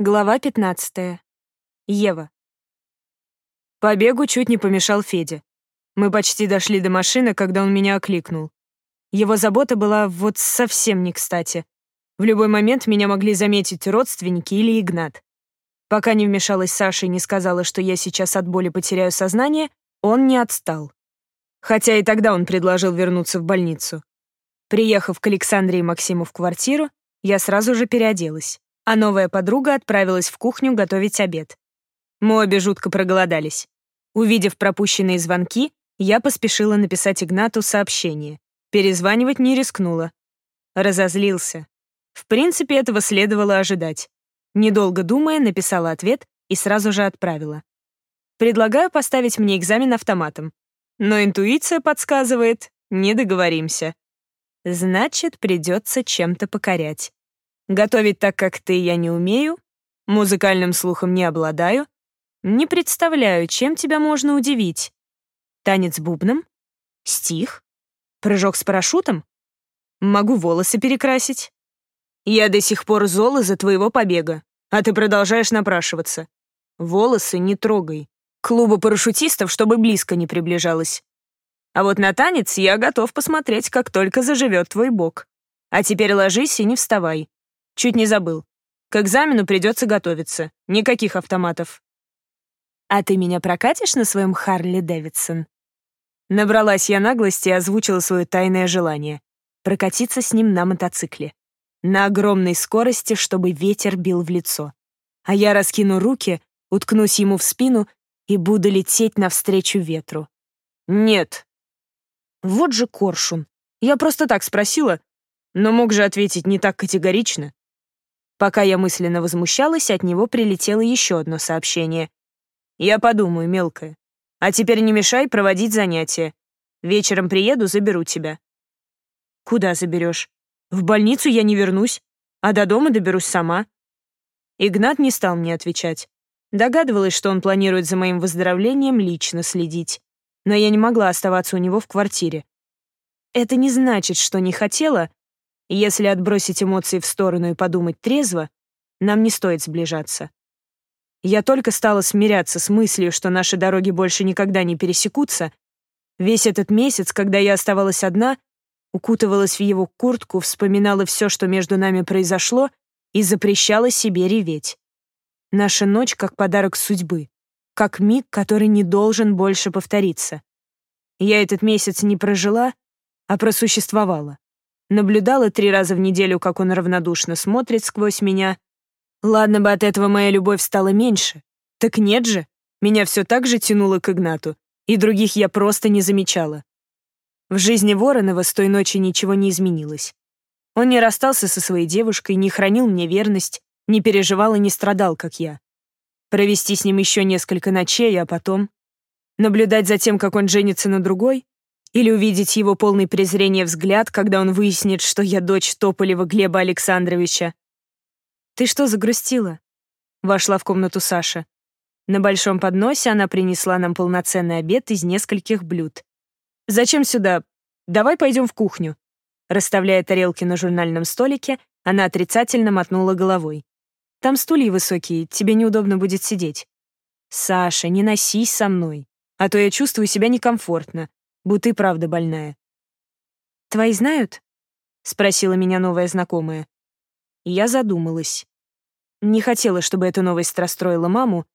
Глава 15. Ева. Побегу чуть не помешал Федя. Мы почти дошли до машины, когда он меня окликнул. Его забота была вот совсем не кстати. В любой момент меня могли заметить родственники или Игнат. Пока не вмешалась Саша и не сказала, что я сейчас от боли потеряю сознание, он не отстал. Хотя и тогда он предложил вернуться в больницу. Приехав к Александре и Максиму в квартиру, я сразу же переоделась а новая подруга отправилась в кухню готовить обед. Мы обе жутко проголодались. Увидев пропущенные звонки, я поспешила написать Игнату сообщение. Перезванивать не рискнула. Разозлился. В принципе, этого следовало ожидать. Недолго думая, написала ответ и сразу же отправила. Предлагаю поставить мне экзамен автоматом. Но интуиция подсказывает, не договоримся. Значит, придется чем-то покорять. Готовить так, как ты, я не умею, музыкальным слухом не обладаю, не представляю, чем тебя можно удивить. Танец бубном? Стих? Прыжок с парашютом? Могу волосы перекрасить. Я до сих пор зол из-за твоего побега, а ты продолжаешь напрашиваться. Волосы не трогай. Клуба парашютистов, чтобы близко не приближалась. А вот на танец я готов посмотреть, как только заживет твой бок. А теперь ложись и не вставай. Чуть не забыл. К экзамену придется готовиться. Никаких автоматов. «А ты меня прокатишь на своем Харли Дэвидсон?» Набралась я наглости и озвучила свое тайное желание — прокатиться с ним на мотоцикле. На огромной скорости, чтобы ветер бил в лицо. А я раскину руки, уткнусь ему в спину и буду лететь навстречу ветру. «Нет». Вот же коршун. Я просто так спросила, но мог же ответить не так категорично. Пока я мысленно возмущалась, от него прилетело еще одно сообщение. «Я подумаю, мелкая. А теперь не мешай проводить занятия. Вечером приеду, заберу тебя». «Куда заберешь? В больницу я не вернусь, а до дома доберусь сама». Игнат не стал мне отвечать. Догадывалась, что он планирует за моим выздоровлением лично следить. Но я не могла оставаться у него в квартире. Это не значит, что не хотела, если отбросить эмоции в сторону и подумать трезво, нам не стоит сближаться. Я только стала смиряться с мыслью, что наши дороги больше никогда не пересекутся. Весь этот месяц, когда я оставалась одна, укутывалась в его куртку, вспоминала все, что между нами произошло, и запрещала себе реветь. Наша ночь как подарок судьбы, как миг, который не должен больше повториться. Я этот месяц не прожила, а просуществовала. Наблюдала три раза в неделю, как он равнодушно смотрит сквозь меня. Ладно бы от этого моя любовь стала меньше. Так нет же, меня все так же тянуло к Игнату, и других я просто не замечала. В жизни Воронова с той ночи ничего не изменилось. Он не расстался со своей девушкой, не хранил мне верность, не переживал и не страдал, как я. Провести с ним еще несколько ночей, а потом... Наблюдать за тем, как он женится на другой, или увидеть его полный презрения взгляд, когда он выяснит, что я дочь Тополева Глеба Александровича. «Ты что загрустила?» Вошла в комнату Саша. На большом подносе она принесла нам полноценный обед из нескольких блюд. «Зачем сюда? Давай пойдем в кухню». Расставляя тарелки на журнальном столике, она отрицательно мотнула головой. «Там стулья высокие, тебе неудобно будет сидеть». «Саша, не носись со мной, а то я чувствую себя некомфортно будто и правда больная. «Твои знают?» — спросила меня новая знакомая. Я задумалась. Не хотела, чтобы эта новость расстроила маму.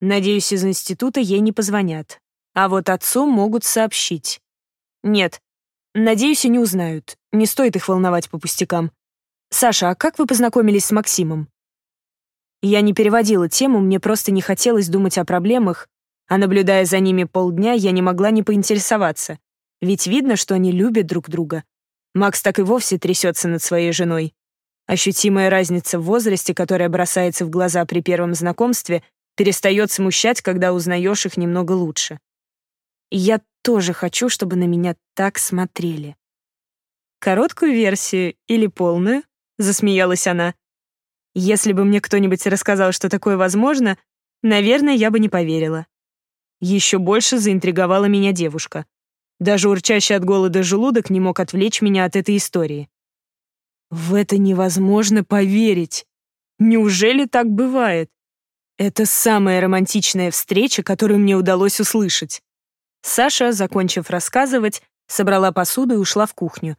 Надеюсь, из института ей не позвонят. А вот отцу могут сообщить. Нет, надеюсь, и не узнают. Не стоит их волновать по пустякам. «Саша, а как вы познакомились с Максимом?» Я не переводила тему, мне просто не хотелось думать о проблемах, а наблюдая за ними полдня, я не могла не поинтересоваться. Ведь видно, что они любят друг друга. Макс так и вовсе трясется над своей женой. Ощутимая разница в возрасте, которая бросается в глаза при первом знакомстве, перестает смущать, когда узнаешь их немного лучше. И я тоже хочу, чтобы на меня так смотрели. «Короткую версию или полную?» — засмеялась она. «Если бы мне кто-нибудь рассказал, что такое возможно, наверное, я бы не поверила. Еще больше заинтриговала меня девушка. Даже урчащий от голода желудок не мог отвлечь меня от этой истории. В это невозможно поверить. Неужели так бывает? Это самая романтичная встреча, которую мне удалось услышать. Саша, закончив рассказывать, собрала посуду и ушла в кухню.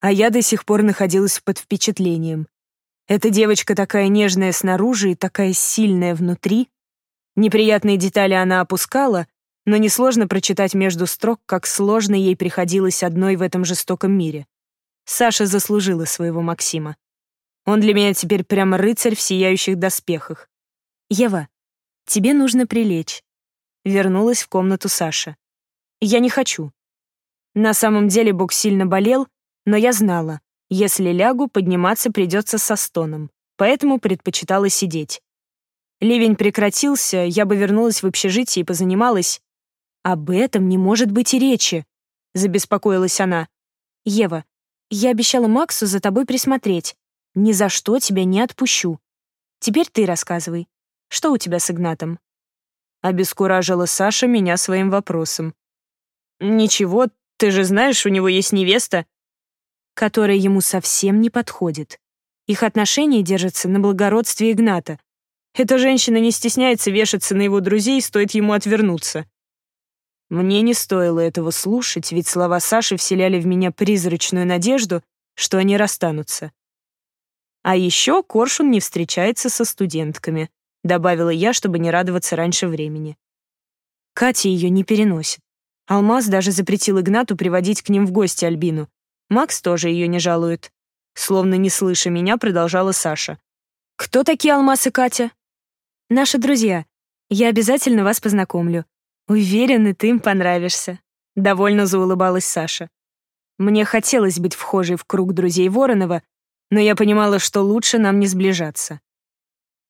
А я до сих пор находилась под впечатлением. Эта девочка такая нежная снаружи и такая сильная внутри. Неприятные детали она опускала, но несложно прочитать между строк, как сложно ей приходилось одной в этом жестоком мире. Саша заслужила своего Максима. Он для меня теперь прямо рыцарь в сияющих доспехах. «Ева, тебе нужно прилечь». Вернулась в комнату Саша. «Я не хочу». На самом деле бок сильно болел, но я знала, если лягу, подниматься придется со стоном, поэтому предпочитала сидеть. Ливень прекратился, я бы вернулась в общежитие и позанималась. «Об этом не может быть и речи», — забеспокоилась она. «Ева, я обещала Максу за тобой присмотреть. Ни за что тебя не отпущу. Теперь ты рассказывай. Что у тебя с Игнатом?» Обескуражила Саша меня своим вопросом. «Ничего, ты же знаешь, у него есть невеста». Которая ему совсем не подходит. Их отношения держатся на благородстве Игната. Эта женщина не стесняется вешаться на его друзей, стоит ему отвернуться. Мне не стоило этого слушать, ведь слова Саши вселяли в меня призрачную надежду, что они расстанутся. А еще Коршун не встречается со студентками, добавила я, чтобы не радоваться раньше времени. Катя ее не переносит. Алмаз даже запретил Игнату приводить к ним в гости Альбину. Макс тоже ее не жалует. Словно не слыша меня, продолжала Саша. «Кто такие Алмаз и Катя?» «Наши друзья. Я обязательно вас познакомлю. Уверена, ты им понравишься. Довольно заулыбалась Саша. Мне хотелось быть вхожей в круг друзей Воронова, но я понимала, что лучше нам не сближаться.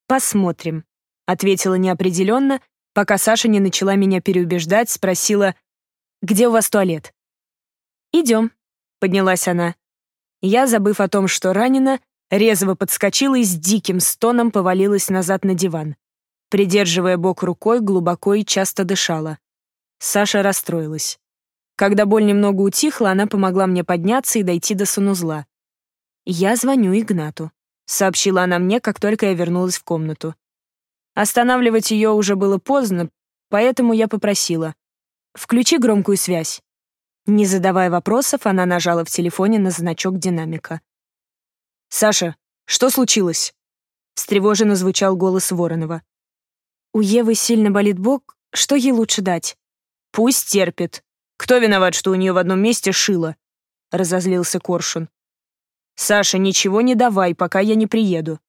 «Посмотрим», — ответила неопределенно, пока Саша не начала меня переубеждать, спросила, «Где у вас туалет?» «Идем», — поднялась она. Я, забыв о том, что ранена, резво подскочила и с диким стоном повалилась назад на диван. Придерживая бок рукой, глубоко и часто дышала. Саша расстроилась. Когда боль немного утихла, она помогла мне подняться и дойти до санузла. «Я звоню Игнату», — сообщила она мне, как только я вернулась в комнату. Останавливать ее уже было поздно, поэтому я попросила. «Включи громкую связь». Не задавая вопросов, она нажала в телефоне на значок динамика. «Саша, что случилось?» Встревоженно звучал голос Воронова. У Евы сильно болит бок, что ей лучше дать? Пусть терпит. Кто виноват, что у нее в одном месте шило? Разозлился Коршун. Саша, ничего не давай, пока я не приеду.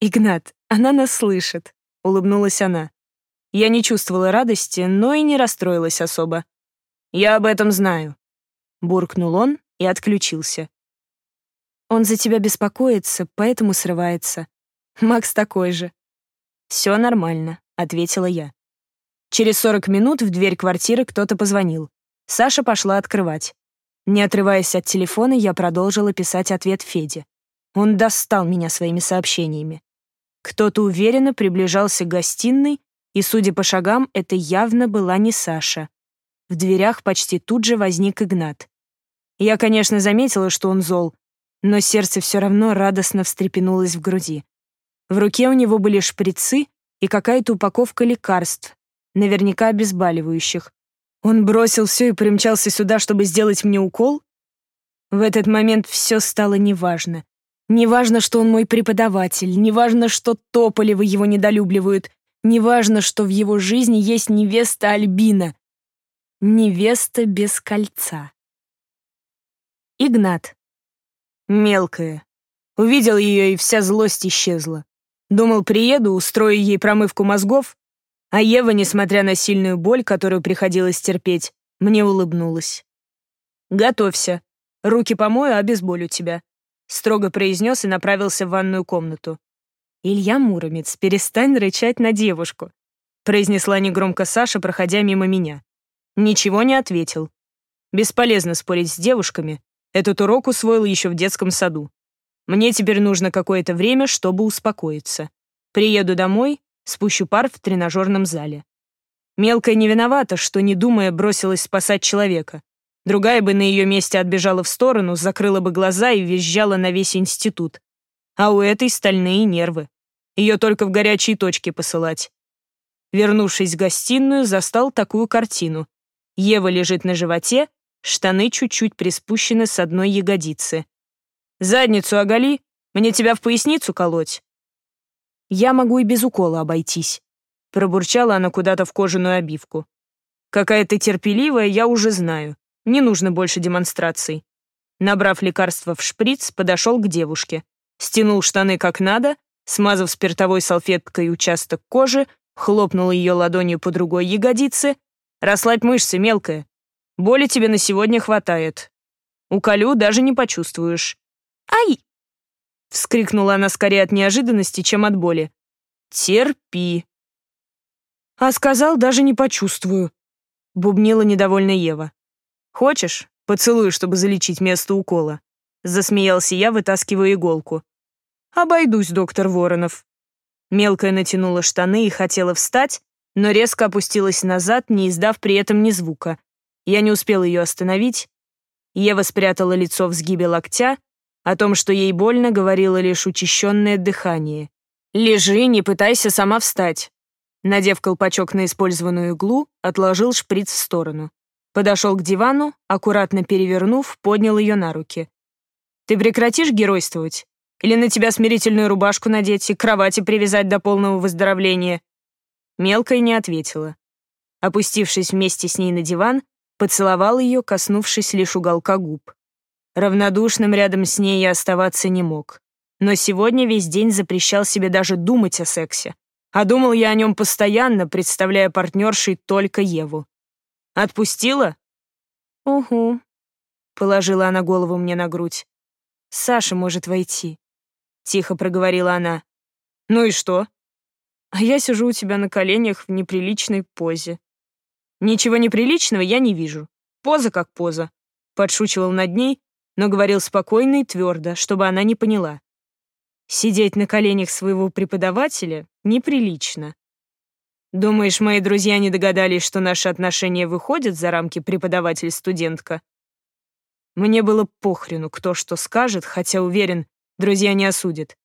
Игнат, она нас слышит, улыбнулась она. Я не чувствовала радости, но и не расстроилась особо. Я об этом знаю. Буркнул он и отключился. Он за тебя беспокоится, поэтому срывается. Макс такой же. «Все нормально», — ответила я. Через 40 минут в дверь квартиры кто-то позвонил. Саша пошла открывать. Не отрываясь от телефона, я продолжила писать ответ Феде. Он достал меня своими сообщениями. Кто-то уверенно приближался к гостиной, и, судя по шагам, это явно была не Саша. В дверях почти тут же возник Игнат. Я, конечно, заметила, что он зол, но сердце все равно радостно встрепенулось в груди. В руке у него были шприцы и какая-то упаковка лекарств, наверняка обезболивающих. Он бросил все и примчался сюда, чтобы сделать мне укол? В этот момент все стало неважно. Неважно, что он мой преподаватель, неважно, что Тополевы его недолюбливают, неважно, что в его жизни есть невеста Альбина. Невеста без кольца. Игнат. Мелкая. Увидел ее, и вся злость исчезла. Думал, приеду, устрою ей промывку мозгов, а Ева, несмотря на сильную боль, которую приходилось терпеть, мне улыбнулась. «Готовься. Руки помою, обезболю тебя», — строго произнес и направился в ванную комнату. «Илья Муромец, перестань рычать на девушку», — произнесла негромко Саша, проходя мимо меня. Ничего не ответил. Бесполезно спорить с девушками. Этот урок усвоил еще в детском саду. Мне теперь нужно какое-то время, чтобы успокоиться. Приеду домой, спущу пар в тренажерном зале. Мелкая не виновата, что, не думая, бросилась спасать человека. Другая бы на ее месте отбежала в сторону, закрыла бы глаза и визжала на весь институт. А у этой стальные нервы. Ее только в горячие точки посылать. Вернувшись в гостиную, застал такую картину. Ева лежит на животе, штаны чуть-чуть приспущены с одной ягодицы. «Задницу оголи, мне тебя в поясницу колоть». «Я могу и без укола обойтись», — пробурчала она куда-то в кожаную обивку. «Какая ты терпеливая, я уже знаю. Не нужно больше демонстраций». Набрав лекарство в шприц, подошел к девушке. Стянул штаны как надо, смазав спиртовой салфеткой участок кожи, хлопнул ее ладонью по другой ягодице. «Расслабь мышцы, мелкая. Боли тебе на сегодня хватает. Уколю даже не почувствуешь». «Ай!» — вскрикнула она скорее от неожиданности, чем от боли. «Терпи». «А сказал, даже не почувствую», — бубнила недовольно Ева. «Хочешь, поцелую, чтобы залечить место укола?» Засмеялся я, вытаскивая иголку. «Обойдусь, доктор Воронов». Мелкая натянула штаны и хотела встать, но резко опустилась назад, не издав при этом ни звука. Я не успел ее остановить. Ева спрятала лицо в сгибе локтя, о том, что ей больно, говорило лишь учащенное дыхание. «Лежи, не пытайся сама встать». Надев колпачок на использованную иглу, отложил шприц в сторону. Подошел к дивану, аккуратно перевернув, поднял ее на руки. «Ты прекратишь геройствовать? Или на тебя смирительную рубашку надеть и к кровати привязать до полного выздоровления?» Мелкая не ответила. Опустившись вместе с ней на диван, поцеловал ее, коснувшись лишь уголка губ. Равнодушным рядом с ней я оставаться не мог. Но сегодня весь день запрещал себе даже думать о сексе. А думал я о нем постоянно, представляя партнершей только Еву. «Отпустила?» «Угу», — положила она голову мне на грудь. «Саша может войти», — тихо проговорила она. «Ну и что?» «А я сижу у тебя на коленях в неприличной позе». «Ничего неприличного я не вижу. Поза как поза», — подшучивал над ней, но говорил спокойно и твердо, чтобы она не поняла. Сидеть на коленях своего преподавателя неприлично. Думаешь, мои друзья не догадались, что наши отношения выходят за рамки преподаватель-студентка? Мне было похрену, кто что скажет, хотя уверен, друзья не осудят.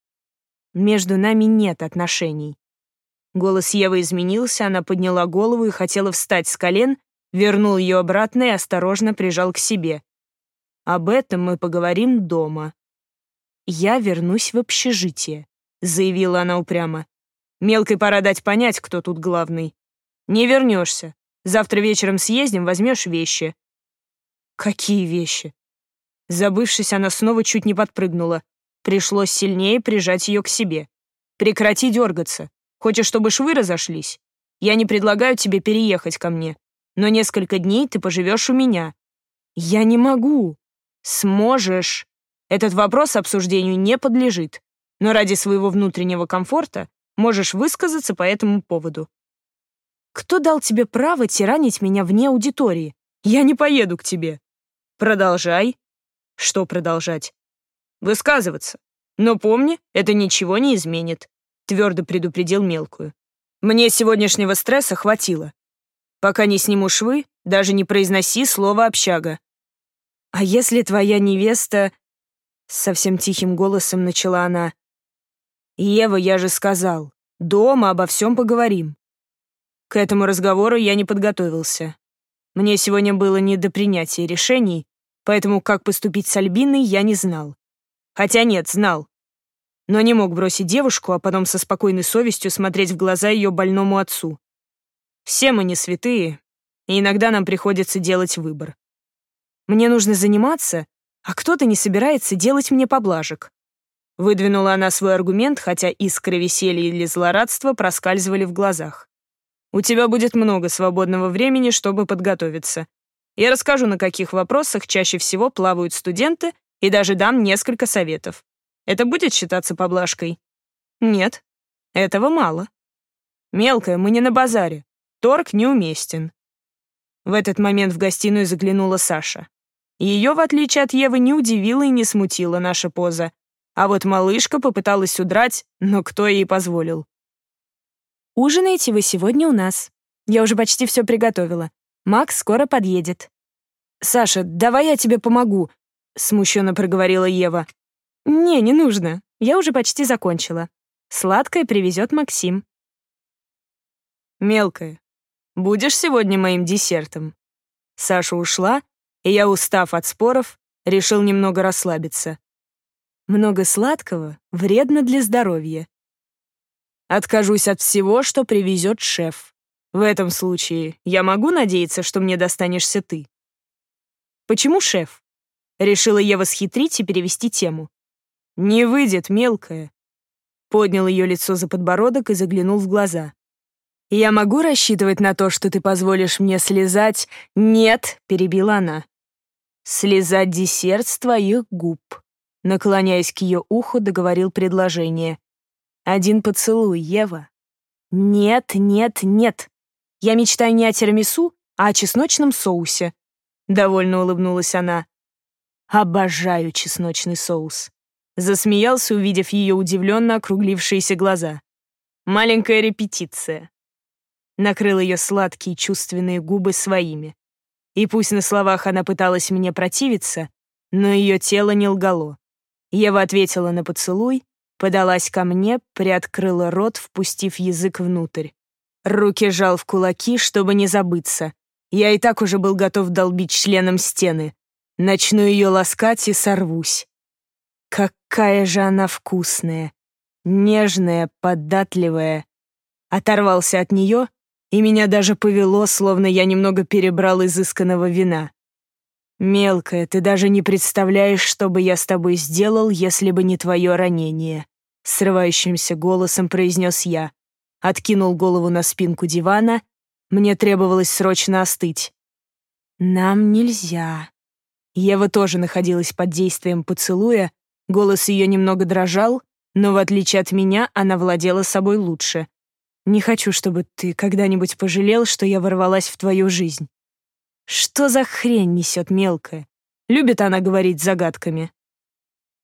Между нами нет отношений. Голос Евы изменился, она подняла голову и хотела встать с колен, вернул ее обратно и осторожно прижал к себе. Об этом мы поговорим дома. Я вернусь в общежитие, заявила она упрямо. Мелкой пора дать понять, кто тут главный. Не вернешься. Завтра вечером съездим, возьмешь вещи. Какие вещи? Забывшись, она снова чуть не подпрыгнула. Пришлось сильнее прижать ее к себе. Прекрати дергаться. Хочешь, чтобы швы разошлись? Я не предлагаю тебе переехать ко мне, но несколько дней ты поживешь у меня. Я не могу. Сможешь. Этот вопрос обсуждению не подлежит, но ради своего внутреннего комфорта можешь высказаться по этому поводу. Кто дал тебе право тиранить меня вне аудитории? Я не поеду к тебе. Продолжай. Что продолжать? Высказываться. Но помни, это ничего не изменит, твердо предупредил мелкую. Мне сегодняшнего стресса хватило. Пока не сниму швы, даже не произноси слово «общага». «А если твоя невеста...» Совсем тихим голосом начала она. «Ева, я же сказал, дома обо всем поговорим». К этому разговору я не подготовился. Мне сегодня было не до принятия решений, поэтому как поступить с Альбиной я не знал. Хотя нет, знал. Но не мог бросить девушку, а потом со спокойной совестью смотреть в глаза ее больному отцу. Все мы не святые, и иногда нам приходится делать выбор. Мне нужно заниматься, а кто-то не собирается делать мне поблажек. Выдвинула она свой аргумент, хотя искры веселья или злорадства проскальзывали в глазах. «У тебя будет много свободного времени, чтобы подготовиться. Я расскажу, на каких вопросах чаще всего плавают студенты, и даже дам несколько советов. Это будет считаться поблажкой? Нет, этого мало. Мелкая, мы не на базаре. Торг неуместен. В этот момент в гостиную заглянула Саша. Ее, в отличие от Евы, не удивила и не смутила наша поза. А вот малышка попыталась удрать, но кто ей позволил? «Ужинаете вы сегодня у нас. Я уже почти все приготовила. Макс скоро подъедет». «Саша, давай я тебе помогу», — смущенно проговорила Ева. «Не, не нужно. Я уже почти закончила. Сладкое привезет Максим. Мелкая, будешь сегодня моим десертом? Саша ушла, и я, устав от споров, решил немного расслабиться. Много сладкого вредно для здоровья. Откажусь от всего, что привезет шеф. В этом случае я могу надеяться, что мне достанешься ты. Почему шеф? Решила Ева схитрить и перевести тему. Не выйдет, мелкая. Поднял ее лицо за подбородок и заглянул в глаза. «Я могу рассчитывать на то, что ты позволишь мне слезать?» «Нет», — перебила она. «Слезать десерт с твоих губ», — наклоняясь к ее уху, договорил предложение. «Один поцелуй, Ева». «Нет, нет, нет. Я мечтаю не о тирамису, а о чесночном соусе», — довольно улыбнулась она. «Обожаю чесночный соус», — засмеялся, увидев ее удивленно округлившиеся глаза. «Маленькая репетиция накрыл ее сладкие чувственные губы своими. И пусть на словах она пыталась мне противиться, но ее тело не лгало. Ева ответила на поцелуй, подалась ко мне, приоткрыла рот, впустив язык внутрь. Руки жал в кулаки, чтобы не забыться. Я и так уже был готов долбить членом стены. Начну ее ласкать и сорвусь. Какая же она вкусная, нежная, податливая. Оторвался от нее и меня даже повело, словно я немного перебрал изысканного вина. «Мелкая, ты даже не представляешь, что бы я с тобой сделал, если бы не твое ранение», — срывающимся голосом произнес я. Откинул голову на спинку дивана. Мне требовалось срочно остыть. «Нам нельзя». Ева тоже находилась под действием поцелуя, голос ее немного дрожал, но в отличие от меня она владела собой лучше. Не хочу, чтобы ты когда-нибудь пожалел, что я ворвалась в твою жизнь. Что за хрень несет мелкая? Любит она говорить загадками.